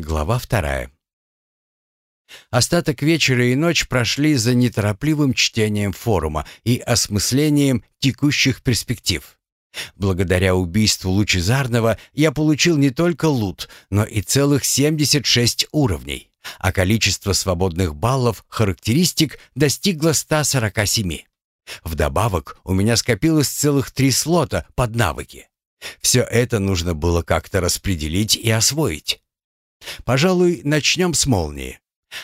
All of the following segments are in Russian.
Глава вторая. Остаток вечера и ночь прошли за неторопливым чтением форума и осмыслением текущих перспектив. Благодаря убийству Лучезарного я получил не только лут, но и целых 76 уровней, а количество свободных баллов характеристик достигло 147. Вдобавок у меня скопилось целых три слота под навыки. Все это нужно было как-то распределить и освоить. Пожалуй, начнем с молнии.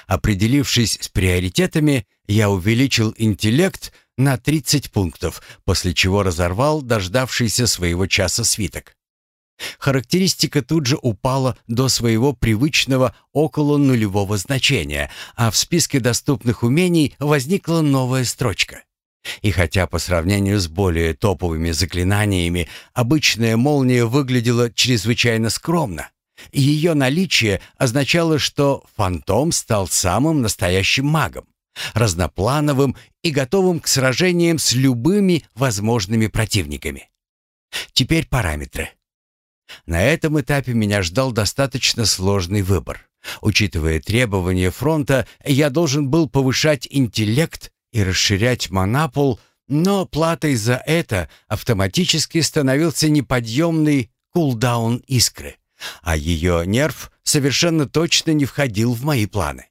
Определившись с приоритетами, я увеличил интеллект на 30 пунктов, после чего разорвал дождавшийся своего часа свиток. Характеристика тут же упала до своего привычного около нулевого значения, а в списке доступных умений возникла новая строчка. И хотя по сравнению с более топовыми заклинаниями обычная молния выглядела чрезвычайно скромно, ее наличие означало, что фантом стал самым настоящим магом, разноплановым и готовым к сражениям с любыми возможными противниками. Теперь параметры. На этом этапе меня ждал достаточно сложный выбор. Учитывая требования фронта, я должен был повышать интеллект и расширять монапол, но платой за это автоматически становился неподъемный кулдаун искры а ее нерв совершенно точно не входил в мои планы.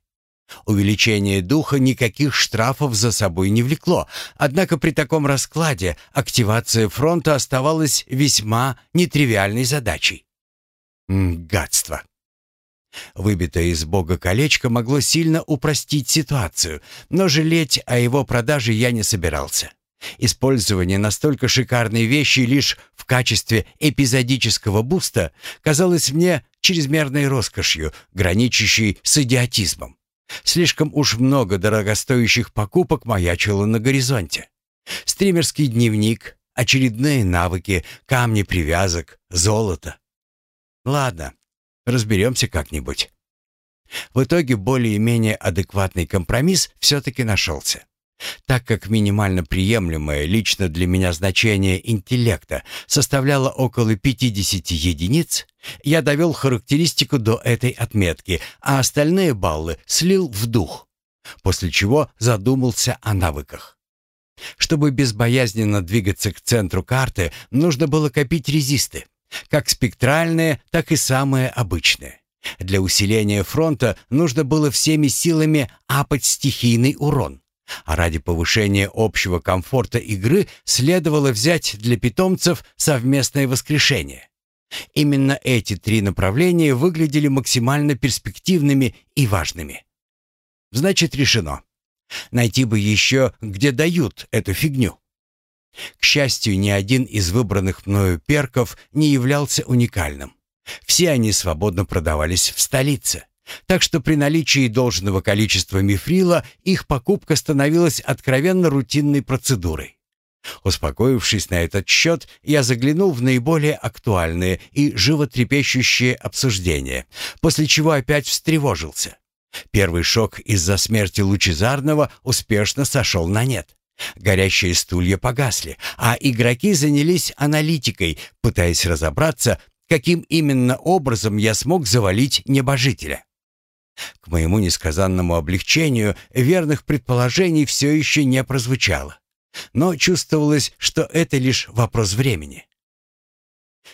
Увеличение духа никаких штрафов за собой не влекло, однако при таком раскладе активация фронта оставалась весьма нетривиальной задачей. Гадство. Выбитое из бога колечко могло сильно упростить ситуацию, но жалеть о его продаже я не собирался. Использование настолько шикарной вещи лишь в качестве эпизодического буста казалось мне чрезмерной роскошью, граничащей с идиотизмом. Слишком уж много дорогостоящих покупок маячило на горизонте. Стримерский дневник, очередные навыки, камни привязок, золото. Ладно, разберемся как-нибудь. В итоге более-менее адекватный компромисс все-таки нашелся. Так как минимально приемлемое лично для меня значение интеллекта составляло около 50 единиц, я довел характеристику до этой отметки, а остальные баллы слил в дух, после чего задумался о навыках. Чтобы безбоязненно двигаться к центру карты, нужно было копить резисты, как спектральные, так и самые обычные. Для усиления фронта нужно было всеми силами апать стихийный урон. А ради повышения общего комфорта игры следовало взять для питомцев совместное воскрешение. Именно эти три направления выглядели максимально перспективными и важными. Значит, решено. Найти бы еще, где дают эту фигню. К счастью, ни один из выбранных мною перков не являлся уникальным. Все они свободно продавались в столице. Так что при наличии должного количества мифрила их покупка становилась откровенно рутинной процедурой. Успокоившись на этот счет, я заглянул в наиболее актуальные и животрепещущие обсуждения, после чего опять встревожился. Первый шок из-за смерти Лучезарного успешно сошел на нет. Горящие стулья погасли, а игроки занялись аналитикой, пытаясь разобраться, каким именно образом я смог завалить небожителя. К моему несказанному облегчению верных предположений все еще не прозвучало. Но чувствовалось, что это лишь вопрос времени.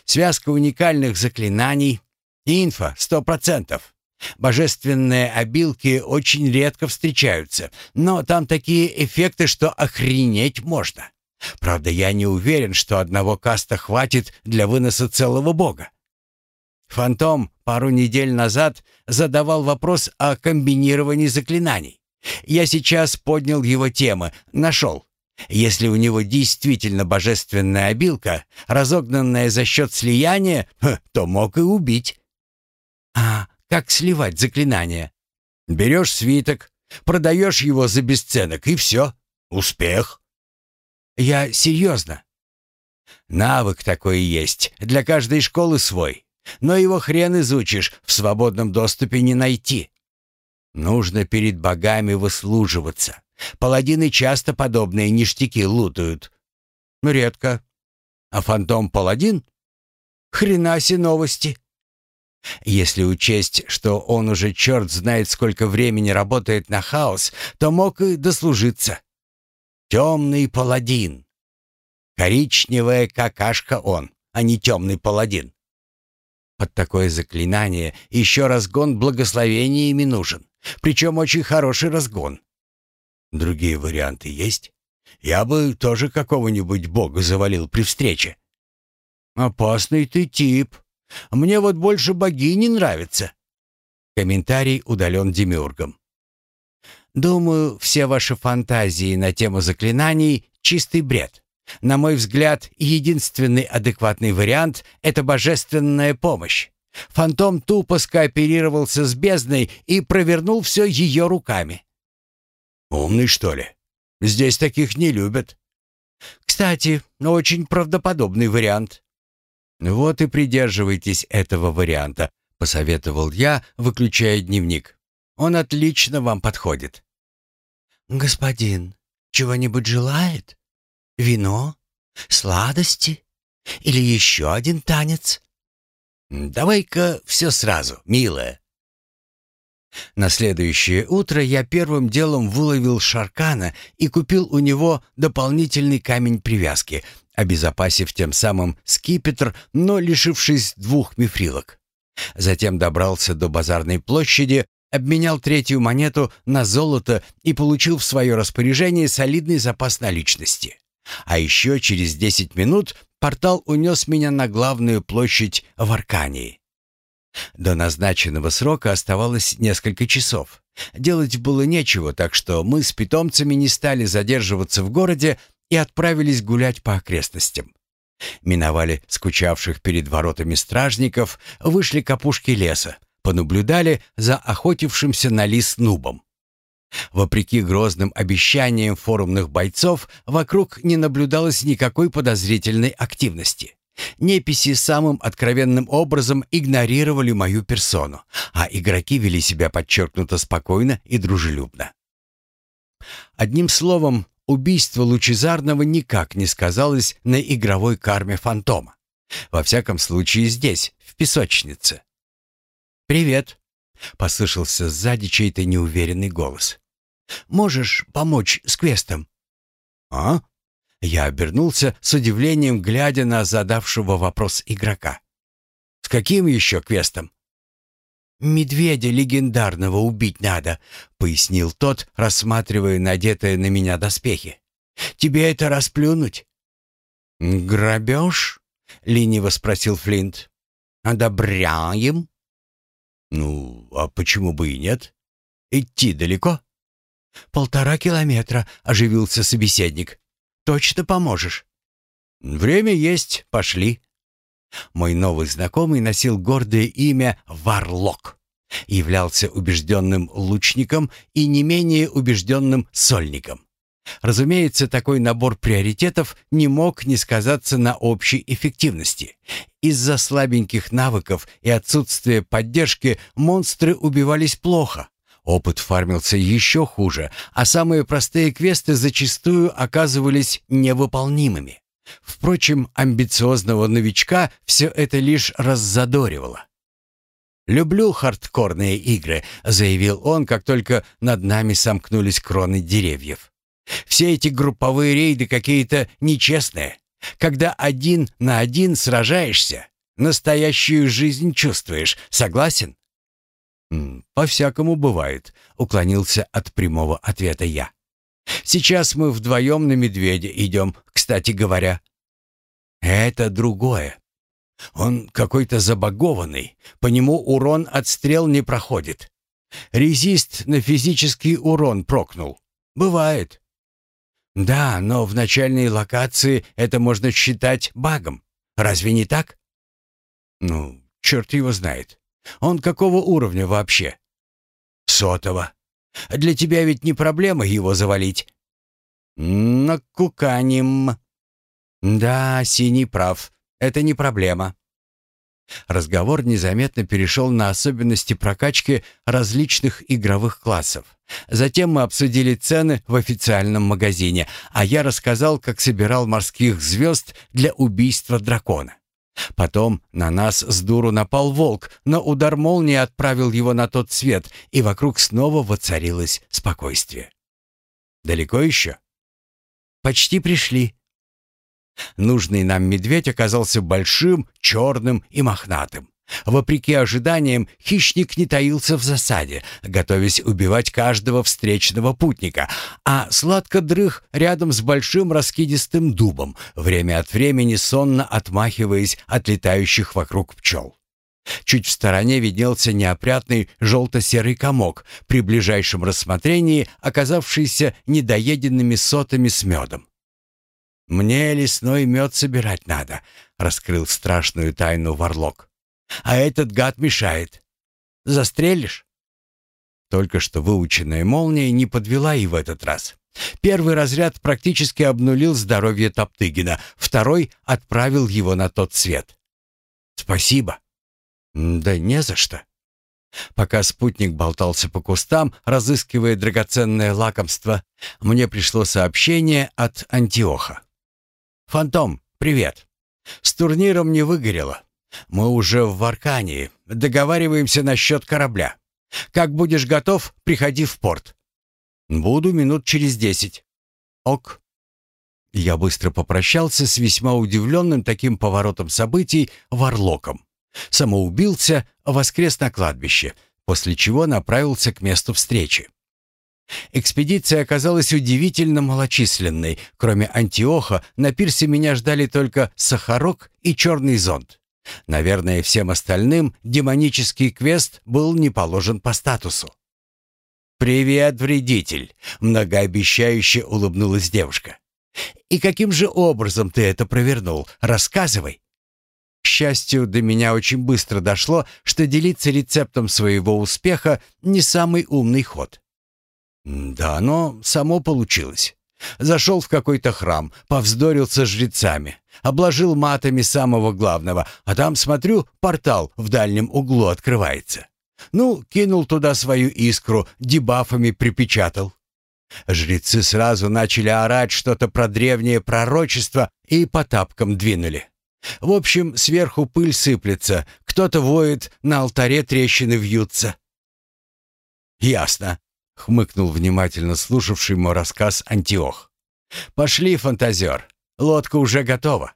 Связка уникальных заклинаний, инфа сто процентов. Божественные обилки очень редко встречаются, но там такие эффекты, что охренеть можно. Правда, я не уверен, что одного каста хватит для выноса целого бога. Фантом пару недель назад задавал вопрос о комбинировании заклинаний. Я сейчас поднял его темы, нашел. Если у него действительно божественная обилка, разогнанная за счет слияния, то мог и убить. А как сливать заклинания? Берешь свиток, продаешь его за бесценок, и все. Успех. Я серьезно. Навык такой есть, для каждой школы свой. Но его хрен изучишь, в свободном доступе не найти. Нужно перед богами выслуживаться. Паладины часто подобные ништяки лутают. Редко. А фантом-паладин? Хренаси новости. Если учесть, что он уже черт знает сколько времени работает на хаос, то мог и дослужиться. Темный паладин. Коричневая какашка он, а не темный паладин. Под такое заклинание еще разгон благословениями нужен. Причем очень хороший разгон. Другие варианты есть? Я бы тоже какого-нибудь бога завалил при встрече. Опасный ты тип. Мне вот больше богини нравятся. Комментарий удален демиургом. Думаю, все ваши фантазии на тему заклинаний — чистый бред. На мой взгляд, единственный адекватный вариант — это божественная помощь. Фантом тупо скооперировался с бездной и провернул все ее руками. «Умный, что ли? Здесь таких не любят». «Кстати, очень правдоподобный вариант». «Вот и придерживайтесь этого варианта», — посоветовал я, выключая дневник. «Он отлично вам подходит». «Господин, чего-нибудь желает? Вино? Сладости? Или еще один танец?» «Давай-ка все сразу, милая». На следующее утро я первым делом выловил Шаркана и купил у него дополнительный камень привязки, обезопасив тем самым скипетр, но лишившись двух мифрилок. Затем добрался до базарной площади, обменял третью монету на золото и получил в свое распоряжение солидный запас наличности. А еще через десять минут портал унес меня на главную площадь в Аркании. До назначенного срока оставалось несколько часов. Делать было нечего, так что мы с питомцами не стали задерживаться в городе и отправились гулять по окрестностям. Миновали скучавших перед воротами стражников, вышли к опушке леса, понаблюдали за охотившимся на лис нубом. Вопреки грозным обещаниям форумных бойцов, вокруг не наблюдалось никакой подозрительной активности. Неписи самым откровенным образом игнорировали мою персону, а игроки вели себя подчеркнуто спокойно и дружелюбно. Одним словом, убийство Лучезарного никак не сказалось на игровой карме фантома. Во всяком случае здесь, в песочнице. «Привет», — послышался сзади чей-то неуверенный голос. Можешь помочь с квестом?» «А?» Я обернулся с удивлением, глядя на задавшего вопрос игрока. «С каким еще квестом?» «Медведя легендарного убить надо», — пояснил тот, рассматривая надетые на меня доспехи. «Тебе это расплюнуть?» «Грабеж?» — лениво спросил Флинт. «Одобряем?» «Ну, а почему бы и нет? Идти далеко?» «Полтора километра», — оживился собеседник. «Точно поможешь?» «Время есть, пошли». Мой новый знакомый носил гордое имя Варлок. Являлся убежденным лучником и не менее убежденным сольником. Разумеется, такой набор приоритетов не мог не сказаться на общей эффективности. Из-за слабеньких навыков и отсутствия поддержки монстры убивались плохо, Опыт фармился еще хуже, а самые простые квесты зачастую оказывались невыполнимыми. Впрочем, амбициозного новичка все это лишь раззадоривало. «Люблю хардкорные игры», — заявил он, как только над нами сомкнулись кроны деревьев. «Все эти групповые рейды какие-то нечестные. Когда один на один сражаешься, настоящую жизнь чувствуешь. Согласен?» «По-всякому бывает», — уклонился от прямого ответа я. «Сейчас мы вдвоем на медведя идем, кстати говоря». «Это другое. Он какой-то забагованный, по нему урон от стрел не проходит. Резист на физический урон прокнул. Бывает». «Да, но в начальной локации это можно считать багом. Разве не так?» «Ну, черт его знает. Он какого уровня вообще? Сотого. Для тебя ведь не проблема его завалить. Накуканим. Да, Синий прав. Это не проблема. Разговор незаметно перешел на особенности прокачки различных игровых классов. Затем мы обсудили цены в официальном магазине, а я рассказал, как собирал морских звезд для убийства дракона. Потом на нас с дуру напал волк, но удар молнии отправил его на тот свет, и вокруг снова воцарилось спокойствие. «Далеко еще?» «Почти пришли». Нужный нам медведь оказался большим, черным и мохнатым. Вопреки ожиданиям, хищник не таился в засаде, готовясь убивать каждого встречного путника, а сладко дрых рядом с большим раскидистым дубом, время от времени сонно отмахиваясь от летающих вокруг пчел. Чуть в стороне виднелся неопрятный желто-серый комок, при ближайшем рассмотрении оказавшийся недоеденными сотами с медом. «Мне лесной мед собирать надо», — раскрыл страшную тайну Варлок а этот гад мешает. Застрелишь?» Только что выученная молния не подвела и в этот раз. Первый разряд практически обнулил здоровье Топтыгина, второй отправил его на тот свет. «Спасибо». «Да не за что». Пока спутник болтался по кустам, разыскивая драгоценное лакомство, мне пришло сообщение от Антиоха. «Фантом, привет. С турниром не выгорело. Мы уже в Варкании. Договариваемся насчет корабля. Как будешь готов, приходи в порт. Буду минут через десять. Ок. Я быстро попрощался с весьма удивленным таким поворотом событий Варлоком. Самоубился, воскрес на кладбище, после чего направился к месту встречи. Экспедиция оказалась удивительно малочисленной. Кроме Антиоха, на пирсе меня ждали только Сахарок и Черный зонт. Наверное, всем остальным демонический квест был не положен по статусу. «Привет, вредитель!» — многообещающе улыбнулась девушка. «И каким же образом ты это провернул? Рассказывай!» К счастью, до меня очень быстро дошло, что делиться рецептом своего успеха не самый умный ход. Да, но само получилось. Зашел в какой-то храм, повздорил со жрецами, обложил матами самого главного, а там, смотрю, портал в дальнем углу открывается. Ну, кинул туда свою искру, дебафами припечатал. Жрецы сразу начали орать что-то про древнее пророчество и по тапкам двинули. В общем, сверху пыль сыплется, кто-то воет, на алтаре трещины вьются. «Ясно», — хмыкнул внимательно слушавший мой рассказ Антиох. «Пошли, фантазер, лодка уже готова».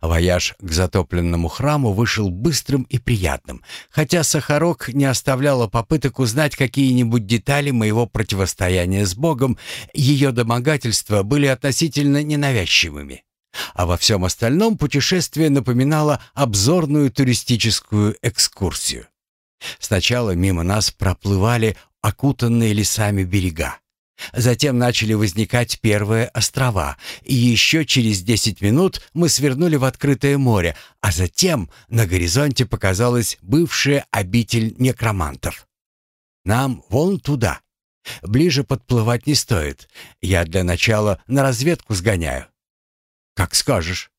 Вояж к затопленному храму вышел быстрым и приятным, хотя Сахарок не оставляла попыток узнать какие-нибудь детали моего противостояния с Богом, ее домогательства были относительно ненавязчивыми. А во всем остальном путешествие напоминало обзорную туристическую экскурсию. Сначала мимо нас проплывали окутанные лесами берега. Затем начали возникать первые острова, и еще через десять минут мы свернули в открытое море, а затем на горизонте показалась бывшая обитель некромантов. Нам вон туда. Ближе подплывать не стоит. Я для начала на разведку сгоняю. Как скажешь.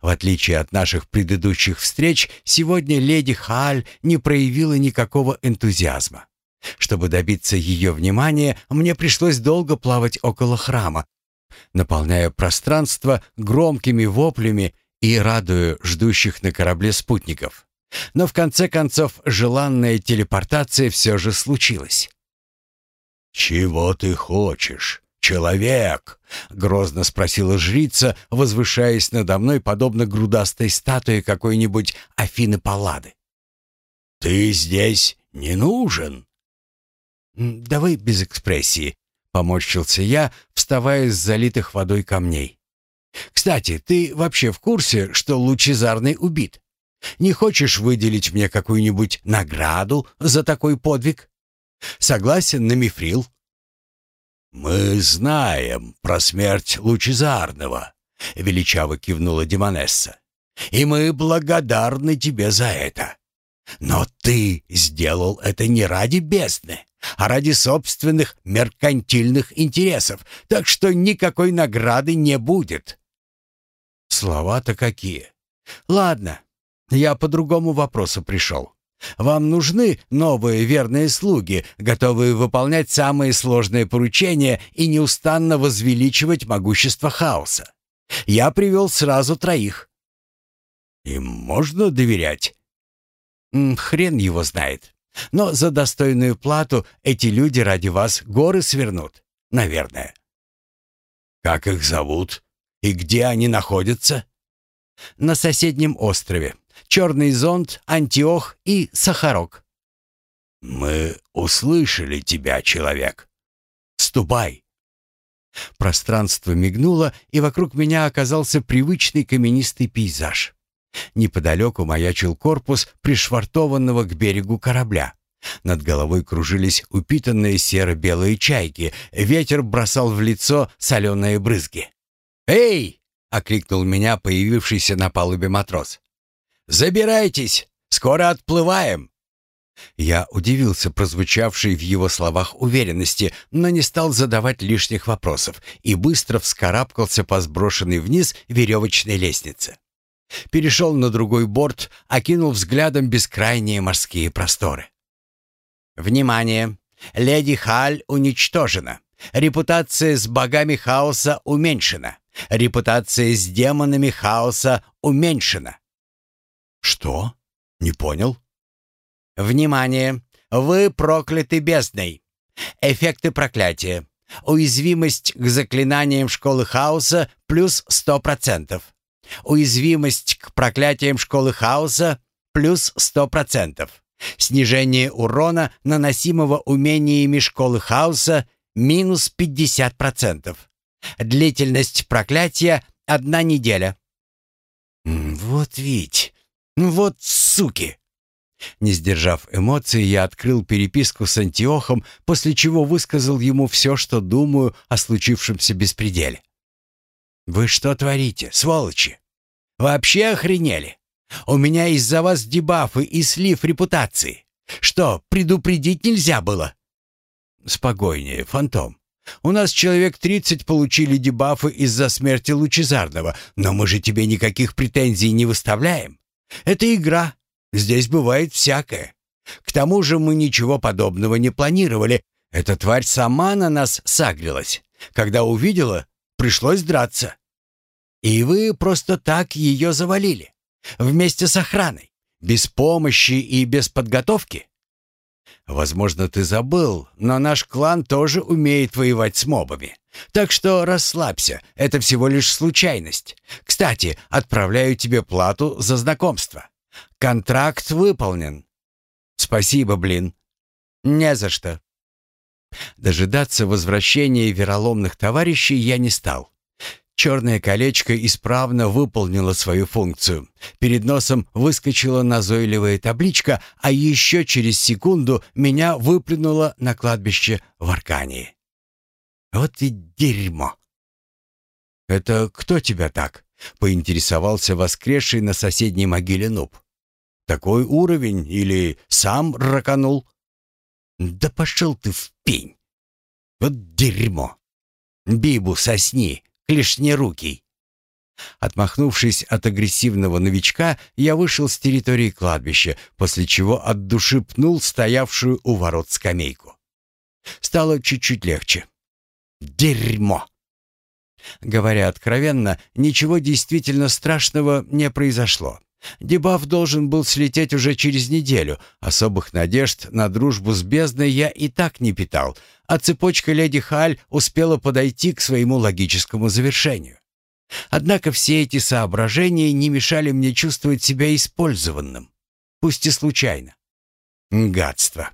В отличие от наших предыдущих встреч, сегодня леди Хааль не проявила никакого энтузиазма. Чтобы добиться ее внимания, мне пришлось долго плавать около храма, наполняя пространство громкими воплями и радуя ждущих на корабле спутников. Но в конце концов желанная телепортация все же случилась. «Чего ты хочешь, человек?» — грозно спросила жрица, возвышаясь надо мной, подобно грудастой статуе какой-нибудь Афины Паллады. «Ты здесь не нужен. «Давай без экспрессии», — поморщился я, вставая с залитых водой камней. «Кстати, ты вообще в курсе, что Лучезарный убит? Не хочешь выделить мне какую-нибудь награду за такой подвиг? Согласен на мифрил?» «Мы знаем про смерть Лучезарного», — величаво кивнула Демонесса. «И мы благодарны тебе за это. Но ты сделал это не ради бездны, а ради собственных меркантильных интересов, так что никакой награды не будет. Слова-то какие. Ладно, я по другому вопросу пришел. Вам нужны новые верные слуги, готовые выполнять самые сложные поручения и неустанно возвеличивать могущество хаоса. Я привел сразу троих. Им можно доверять? Хрен его знает. Но за достойную плату эти люди ради вас горы свернут. Наверное. Как их зовут? И где они находятся? На соседнем острове. Черный зонт, Антиох и Сахарок. Мы услышали тебя, человек. Ступай. Пространство мигнуло, и вокруг меня оказался привычный каменистый пейзаж. Неподалеку маячил корпус пришвартованного к берегу корабля. Над головой кружились упитанные серо-белые чайки. Ветер бросал в лицо соленые брызги. «Эй!» — окликнул меня появившийся на палубе матрос. «Забирайтесь! Скоро отплываем!» Я удивился прозвучавшей в его словах уверенности, но не стал задавать лишних вопросов и быстро вскарабкался по сброшенной вниз веревочной лестнице. Перешел на другой борт, окинул взглядом бескрайние морские просторы. «Внимание! Леди Халь уничтожена. Репутация с богами хаоса уменьшена. Репутация с демонами хаоса уменьшена». «Что? Не понял?» «Внимание! Вы прокляты бездной. Эффекты проклятия. Уязвимость к заклинаниям школы хаоса плюс 100%. Уязвимость к проклятиям школы хаоса плюс 100%. Снижение урона, наносимого умениями школы хаоса, минус 50%. Длительность проклятия — одна неделя. «Вот ведь! Вот суки!» Не сдержав эмоций, я открыл переписку с Антиохом, после чего высказал ему все, что думаю о случившемся беспределе. «Вы что творите, сволочи? Вообще охренели? У меня из-за вас дебафы и слив репутации. Что, предупредить нельзя было?» «Спокойнее, фантом. У нас человек тридцать получили дебафы из-за смерти Лучезарного, но мы же тебе никаких претензий не выставляем. Это игра, Здесь бывает всякое. К тому же мы ничего подобного не планировали. Эта тварь сама на нас сагрилась. Когда увидела, пришлось драться. И вы просто так ее завалили. Вместе с охраной. Без помощи и без подготовки. Возможно, ты забыл, но наш клан тоже умеет воевать с мобами. Так что расслабься, это всего лишь случайность. Кстати, отправляю тебе плату за знакомство. Контракт выполнен. Спасибо, блин. Не за что. Дожидаться возвращения вероломных товарищей я не стал. Черное колечко исправно выполнило свою функцию. Перед носом выскочила назойливая табличка, а еще через секунду меня выплюнуло на кладбище в Аркании. Вот и дерьмо. «Это кто тебя так?» — поинтересовался воскресший на соседней могиле нуб. Такой уровень или сам раканул? Да пошел ты в пень. Вот дерьмо. Бибу сосни, клешнерукий. Отмахнувшись от агрессивного новичка, я вышел с территории кладбища, после чего от души пнул стоявшую у ворот скамейку. Стало чуть-чуть легче. Дерьмо! Говоря откровенно, ничего действительно страшного не произошло. Дебаф должен был слететь уже через неделю. Особых надежд на дружбу с бездной я и так не питал, а цепочка леди Халь успела подойти к своему логическому завершению. Однако все эти соображения не мешали мне чувствовать себя использованным, пусть и случайно. Гадство.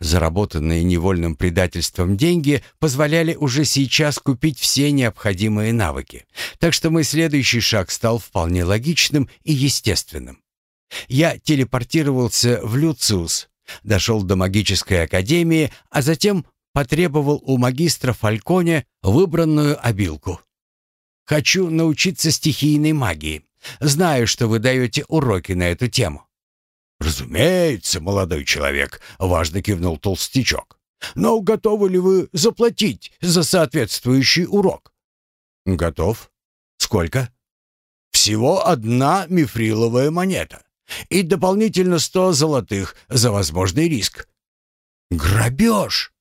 Заработанные невольным предательством деньги позволяли уже сейчас купить все необходимые навыки. Так что мой следующий шаг стал вполне логичным и естественным. Я телепортировался в Люциус, дошел до магической академии, а затем потребовал у магистра Фальконе выбранную обилку. «Хочу научиться стихийной магии. Знаю, что вы даете уроки на эту тему. «Разумеется, молодой человек», — важно кивнул толстячок. «Но готовы ли вы заплатить за соответствующий урок?» «Готов. Сколько?» «Всего одна мифриловая монета. И дополнительно сто золотых за возможный риск». «Грабеж!»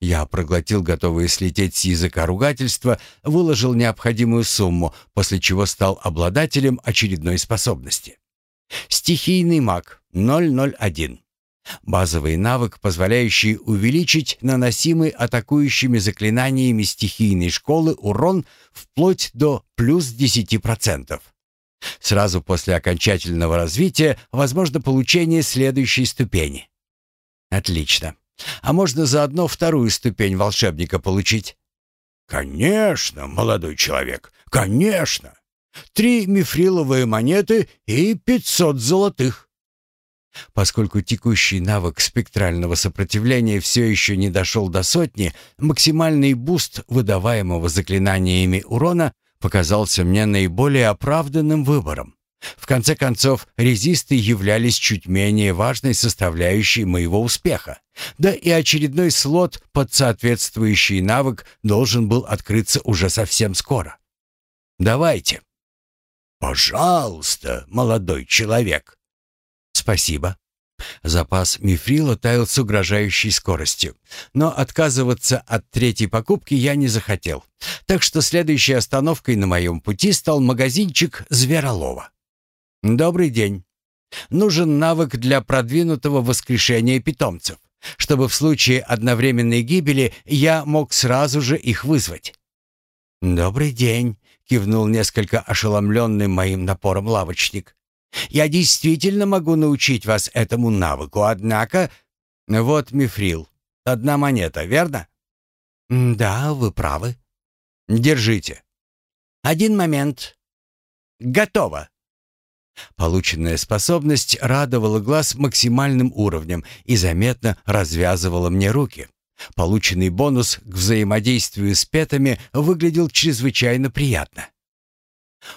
Я проглотил готовые слететь с языка ругательства, выложил необходимую сумму, после чего стал обладателем очередной способности. Стихийный маг 001. Базовый навык, позволяющий увеличить наносимый атакующими заклинаниями стихийной школы урон вплоть до плюс 10%. Сразу после окончательного развития возможно получение следующей ступени. Отлично. А можно заодно вторую ступень волшебника получить? Конечно, молодой человек, конечно. Три мифриловые монеты и пятьсот золотых. Поскольку текущий навык спектрального сопротивления все еще не дошел до сотни, максимальный буст выдаваемого заклинаниями урона показался мне наиболее оправданным выбором. В конце концов, резисты являлись чуть менее важной составляющей моего успеха. Да и очередной слот под соответствующий навык должен был открыться уже совсем скоро. Давайте. Пожалуйста, молодой человек. Спасибо. Запас мифрила таял с угрожающей скоростью. Но отказываться от третьей покупки я не захотел. Так что следующей остановкой на моем пути стал магазинчик Зверолова. «Добрый день. Нужен навык для продвинутого воскрешения питомцев, чтобы в случае одновременной гибели я мог сразу же их вызвать». «Добрый день», — кивнул несколько ошеломленный моим напором лавочник. «Я действительно могу научить вас этому навыку, однако...» «Вот мифрил. Одна монета, верно?» «Да, вы правы». «Держите». «Один момент. Готово». Полученная способность радовала глаз максимальным уровнем и заметно развязывала мне руки. Полученный бонус к взаимодействию с петами выглядел чрезвычайно приятно.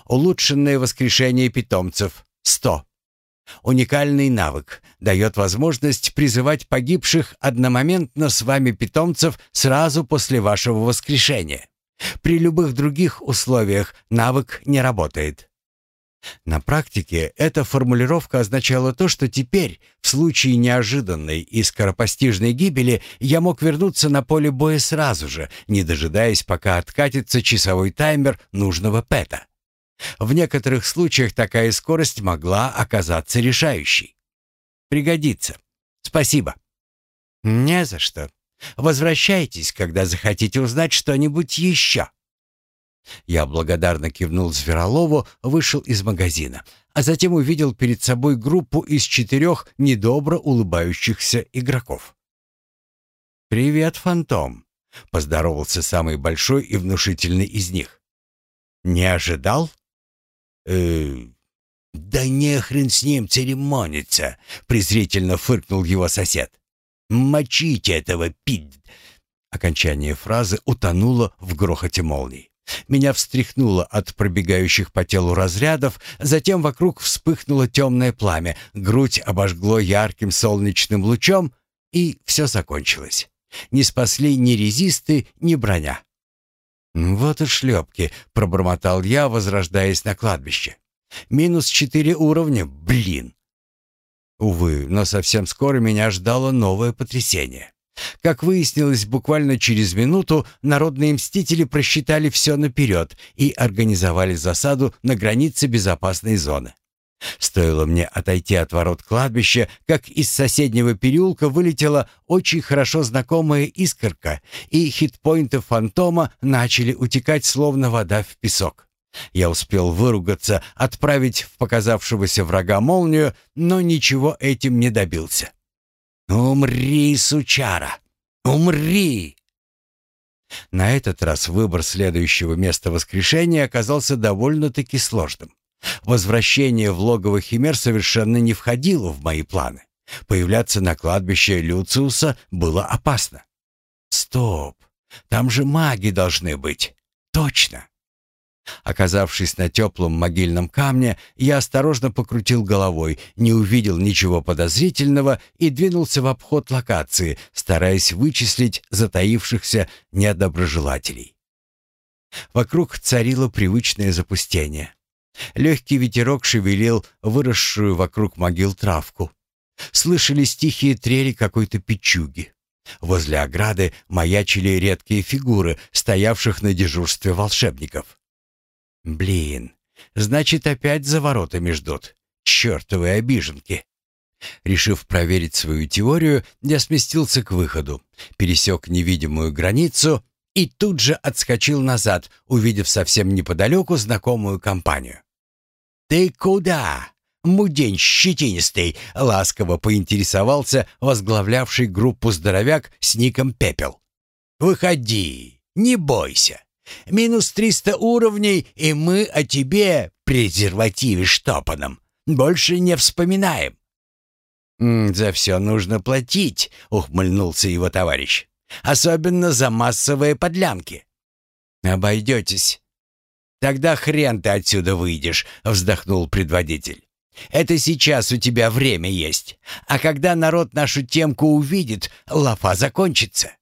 Улучшенное воскрешение питомцев 100. Уникальный навык дает возможность призывать погибших одномоментно с вами питомцев сразу после вашего воскрешения. При любых других условиях навык не работает. На практике эта формулировка означала то, что теперь, в случае неожиданной и скоропостижной гибели, я мог вернуться на поле боя сразу же, не дожидаясь, пока откатится часовой таймер нужного пэта. В некоторых случаях такая скорость могла оказаться решающей. Пригодится. Спасибо. Не за что. Возвращайтесь, когда захотите узнать что-нибудь еще. Я благодарно кивнул Зверолову, вышел из магазина, а затем увидел перед собой группу из четырех недобро улыбающихся игроков. «Привет, Фантом!» — поздоровался самый большой и внушительный из них. «Не ожидал?» «Э, да не хрен с ним церемониться!» — презрительно фыркнул его сосед. «Мочите этого пид...» Окончание фразы утонуло в грохоте молний. Меня встряхнуло от пробегающих по телу разрядов, затем вокруг вспыхнуло темное пламя, грудь обожгло ярким солнечным лучом, и все закончилось. Не спасли ни резисты, ни броня. «Вот и шлепки», — пробормотал я, возрождаясь на кладбище. «Минус четыре уровня, блин!» Увы, но совсем скоро меня ждало новое потрясение. Как выяснилось, буквально через минуту народные мстители просчитали все наперед и организовали засаду на границе безопасной зоны. Стоило мне отойти от ворот кладбища, как из соседнего переулка вылетела очень хорошо знакомая искорка, и хитпоинты фантома начали утекать, словно вода в песок. Я успел выругаться, отправить в показавшегося врага молнию, но ничего этим не добился. «Умри, сучара! Умри!» На этот раз выбор следующего места воскрешения оказался довольно-таки сложным. Возвращение в логово Химер совершенно не входило в мои планы. Появляться на кладбище Люциуса было опасно. Стоп, там же маги должны быть. Точно. Оказавшись на теплом могильном камне, я осторожно покрутил головой, не увидел ничего подозрительного и двинулся в обход локации, стараясь вычислить затаившихся недоброжелателей. Вокруг царило привычное запустение. Легкий ветерок шевелил выросшую вокруг могил травку. Слышались тихие трели какой-то печуги. Возле ограды маячили редкие фигуры, стоявших на дежурстве волшебников. Блин, значит, опять за воротами ждут. Чёртовы обиженки. Решив проверить свою теорию, я сместился к выходу, пересек невидимую границу и тут же отскочил назад, увидев совсем неподалеку знакомую компанию. «Ты куда?» «Мудень щетинистый!» — ласково поинтересовался возглавлявший группу здоровяк с ником Пепел. «Выходи, не бойся. Минус триста уровней, и мы о тебе, презервативе штопаном, больше не вспоминаем». «За все нужно платить», — ухмыльнулся его товарищ. «Особенно за массовые подлянки». «Обойдетесь». «Тогда хрен ты отсюда выйдешь», — вздохнул предводитель. Это сейчас у тебя время есть. А когда народ нашу темку увидит, лафа закончится».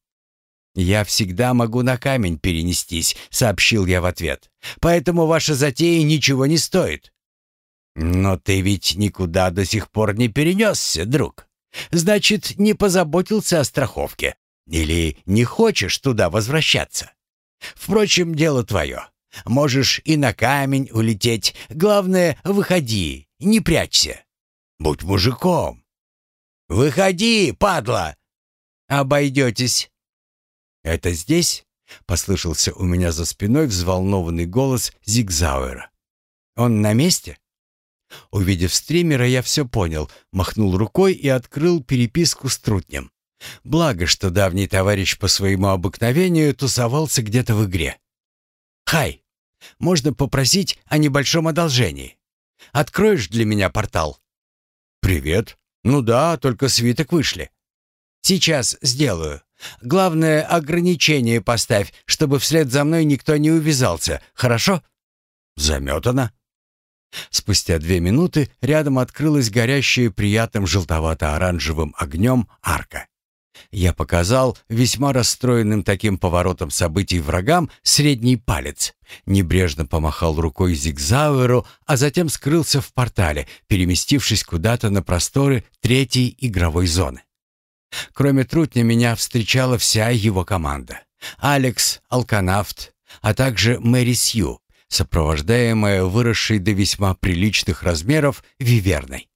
«Я всегда могу на камень перенестись», — сообщил я в ответ. «Поэтому ваша затея ничего не стоит». «Но ты ведь никуда до сих пор не перенесся, друг. Значит, не позаботился о страховке. Или не хочешь туда возвращаться. Впрочем, дело твое. Можешь и на камень улететь. Главное, выходи не прячься. Будь мужиком. Выходи, падла. Обойдетесь. Это здесь? Послышался у меня за спиной взволнованный голос Зигзауэра. Он на месте? Увидев стримера, я все понял, махнул рукой и открыл переписку с Трутнем. Благо, что давний товарищ по своему обыкновению тусовался где-то в игре. «Хай, можно попросить о небольшом одолжении?» Откроешь для меня портал?» «Привет. Ну да, только свиток вышли». «Сейчас сделаю. Главное, ограничение поставь, чтобы вслед за мной никто не увязался, хорошо?» «Заметано». Спустя две минуты рядом открылась горящая приятным желтовато-оранжевым огнем арка. Я показал весьма расстроенным таким поворотом событий врагам средний палец, небрежно помахал рукой Зигзауэру, а затем скрылся в портале, переместившись куда-то на просторы третьей игровой зоны. Кроме Трутня меня встречала вся его команда. Алекс, Алканавт, а также Мэри Сью, сопровождаемая выросшей до весьма приличных размеров Виверной.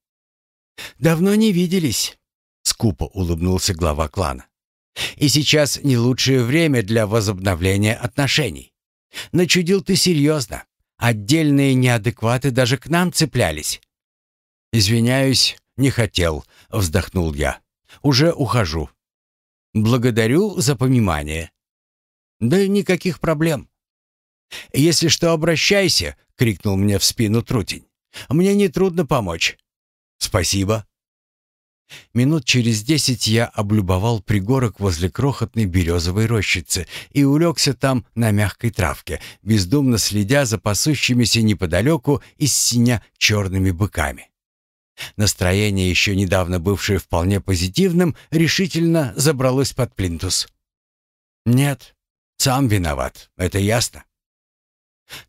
«Давно не виделись», скупо улыбнулся глава клана. И сейчас не лучшее время для возобновления отношений. Начудил ты серьезно. Отдельные неадекваты даже к нам цеплялись. Извиняюсь, не хотел, вздохнул я. Уже ухожу. Благодарю за понимание. Да никаких проблем. Если что, обращайся, крикнул мне в спину Трутень. Мне не трудно помочь. Спасибо. Минут через десять я облюбовал пригорок возле крохотной березовой рощицы и улегся там на мягкой травке, бездумно следя за пасущимися неподалеку из синя черными быками. Настроение, еще недавно бывшее вполне позитивным, решительно забралось под плинтус. «Нет, сам виноват, это ясно.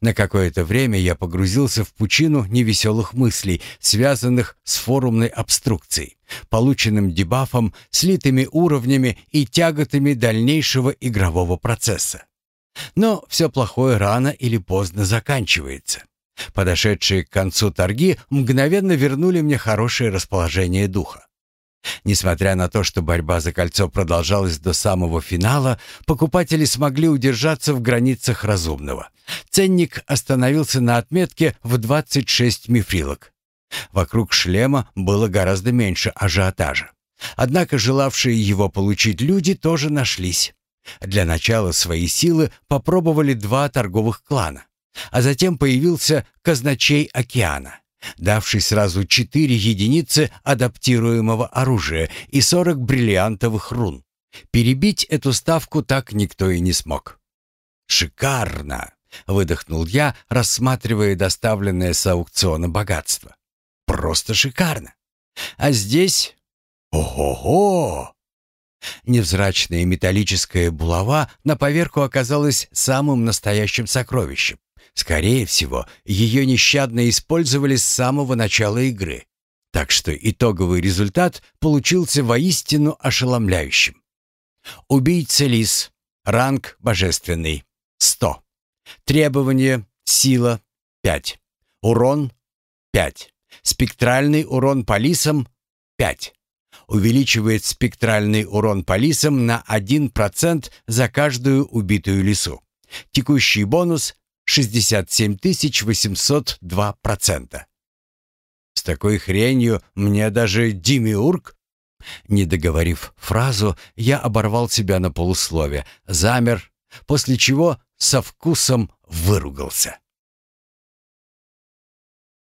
На какое-то время я погрузился в пучину невеселых мыслей, связанных с форумной обструкцией, полученным дебафом, слитыми уровнями и тяготами дальнейшего игрового процесса. Но все плохое рано или поздно заканчивается. Подошедшие к концу торги мгновенно вернули мне хорошее расположение духа. Несмотря на то, что борьба за кольцо продолжалась до самого финала, покупатели смогли удержаться в границах разумного. Ценник остановился на отметке в 26 мифрилок. Вокруг шлема было гораздо меньше ажиотажа. Однако желавшие его получить люди тоже нашлись. Для начала свои силы попробовали два торговых клана, а затем появился казначей океана давший сразу четыре единицы адаптируемого оружия и сорок бриллиантовых рун. Перебить эту ставку так никто и не смог. «Шикарно!» — выдохнул я, рассматривая доставленное с аукциона богатство. «Просто шикарно! А здесь... Ого-го!» Невзрачная металлическая булава на поверку оказалась самым настоящим сокровищем. Скорее всего, ее нещадно использовали с самого начала игры. Так что итоговый результат получился воистину ошеломляющим. Убийца лис. Ранг божественный. 100. Требование. Сила. 5. Урон. 5. Спектральный урон по лисам. 5. Увеличивает спектральный урон по лисам на 1% за каждую убитую лису. Текущий бонус 67 802%. С такой хренью мне даже Димиург не договорив фразу, я оборвал себя на полуслове, замер, после чего со вкусом выругался.